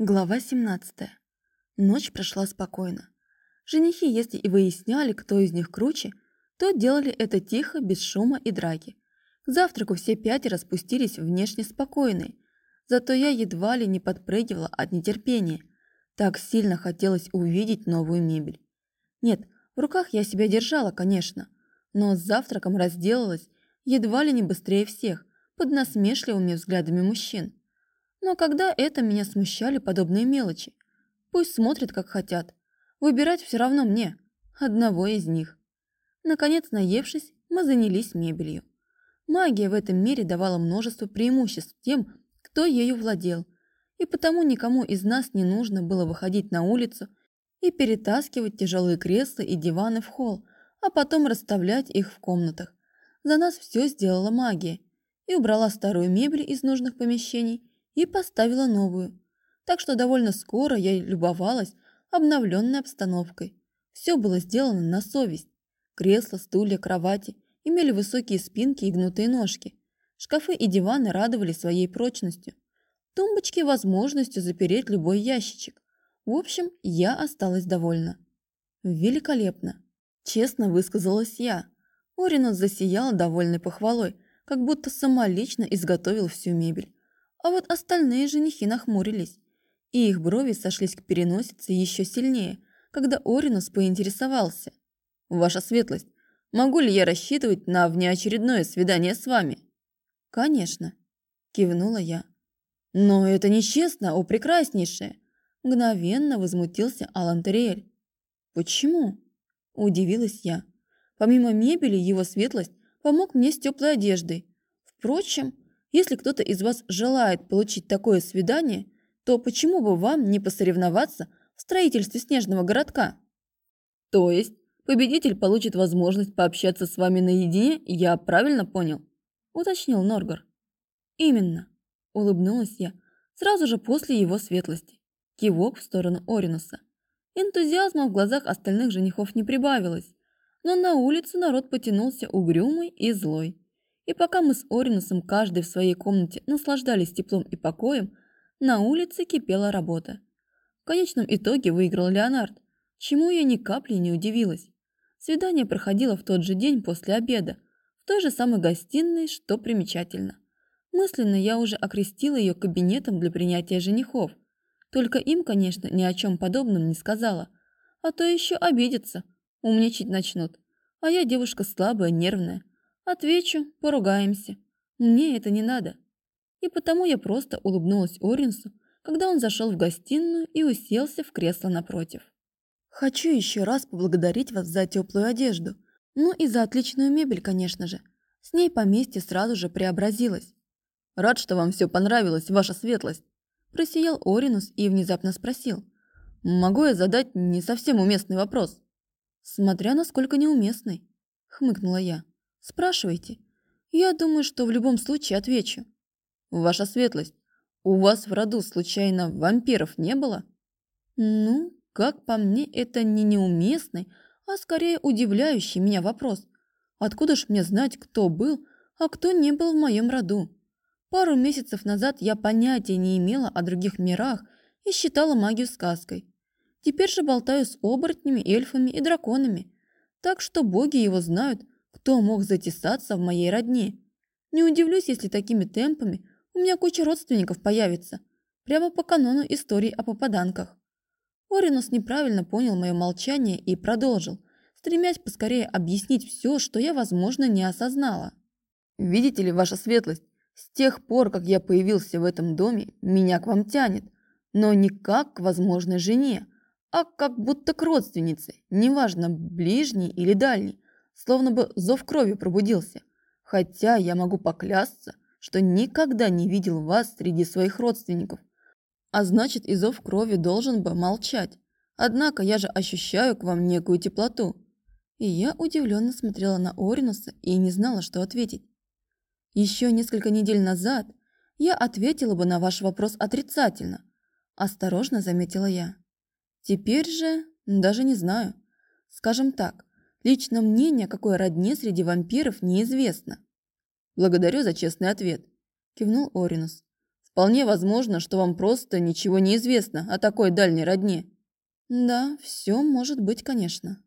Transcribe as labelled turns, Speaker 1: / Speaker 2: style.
Speaker 1: Глава 17. Ночь прошла спокойно. Женихи, если и выясняли, кто из них круче, то делали это тихо, без шума и драки. К завтраку все пятеро спустились внешне спокойные, зато я едва ли не подпрыгивала от нетерпения. Так сильно хотелось увидеть новую мебель. Нет, в руках я себя держала, конечно, но с завтраком разделалась едва ли не быстрее всех, под насмешливыми взглядами мужчин. Но когда это меня смущали подобные мелочи? Пусть смотрят, как хотят. Выбирать все равно мне, одного из них. Наконец, наевшись, мы занялись мебелью. Магия в этом мире давала множество преимуществ тем, кто ею владел, и потому никому из нас не нужно было выходить на улицу и перетаскивать тяжелые кресла и диваны в холл, а потом расставлять их в комнатах. За нас все сделала магия и убрала старую мебель из нужных помещений – и поставила новую. Так что довольно скоро я любовалась обновленной обстановкой. Все было сделано на совесть. Кресла, стулья, кровати имели высокие спинки и гнутые ножки. Шкафы и диваны радовали своей прочностью. Тумбочки – возможностью запереть любой ящичек. В общем, я осталась довольна. Великолепно. Честно высказалась я. Оринус засиял довольной похвалой, как будто самолично изготовил всю мебель. А вот остальные женихи нахмурились, и их брови сошлись к переносице еще сильнее, когда Оринус поинтересовался. «Ваша светлость, могу ли я рассчитывать на внеочередное свидание с вами?» «Конечно», – кивнула я. «Но это нечестно, о прекраснейшее!» Мгновенно возмутился Алан Терриэль. «Почему?» – удивилась я. Помимо мебели, его светлость помог мне с теплой одеждой. Впрочем, если кто-то из вас желает получить такое свидание, то почему бы вам не посоревноваться в строительстве снежного городка? То есть победитель получит возможность пообщаться с вами наедине, я правильно понял? Уточнил Норгар. Именно, улыбнулась я, сразу же после его светлости. Кивок в сторону Оринуса. Энтузиазма в глазах остальных женихов не прибавилось, но на улицу народ потянулся угрюмый и злой. И пока мы с Оринусом каждый в своей комнате наслаждались теплом и покоем, на улице кипела работа. В конечном итоге выиграл Леонард, чему я ни капли не удивилась. Свидание проходило в тот же день после обеда, в той же самой гостиной, что примечательно. Мысленно я уже окрестила ее кабинетом для принятия женихов. Только им, конечно, ни о чем подобном не сказала. А то еще обидятся, умничать начнут. А я девушка слабая, нервная. Отвечу, поругаемся. Мне это не надо. И потому я просто улыбнулась Оринсу, когда он зашел в гостиную и уселся в кресло напротив. Хочу еще раз поблагодарить вас за теплую одежду. Ну и за отличную мебель, конечно же. С ней поместье сразу же преобразилось. Рад, что вам все понравилось, ваша светлость. Просиял Оринус и внезапно спросил. Могу я задать не совсем уместный вопрос? Смотря насколько неуместный, хмыкнула я. Спрашивайте. Я думаю, что в любом случае отвечу. Ваша светлость, у вас в роду случайно вампиров не было? Ну, как по мне, это не неуместный, а скорее удивляющий меня вопрос. Откуда ж мне знать, кто был, а кто не был в моем роду? Пару месяцев назад я понятия не имела о других мирах и считала магию сказкой. Теперь же болтаю с оборотнями, эльфами и драконами. Так что боги его знают, кто мог затесаться в моей родне? Не удивлюсь, если такими темпами у меня куча родственников появится. Прямо по канону истории о попаданках. Оринус неправильно понял мое молчание и продолжил, стремясь поскорее объяснить все, что я, возможно, не осознала. «Видите ли, ваша светлость, с тех пор, как я появился в этом доме, меня к вам тянет, но не как к возможной жене, а как будто к родственнице, неважно, ближней или дальней словно бы зов крови пробудился. Хотя я могу поклясться, что никогда не видел вас среди своих родственников. А значит, и зов крови должен бы молчать. Однако я же ощущаю к вам некую теплоту. И я удивленно смотрела на Оринуса и не знала, что ответить. Еще несколько недель назад я ответила бы на ваш вопрос отрицательно. Осторожно заметила я. Теперь же даже не знаю. Скажем так, Лично мне ни о какой родне среди вампиров неизвестно. Благодарю за честный ответ, кивнул Оринус.
Speaker 2: Вполне возможно, что вам просто ничего не известно о такой дальней родне.
Speaker 1: Да, все может быть, конечно.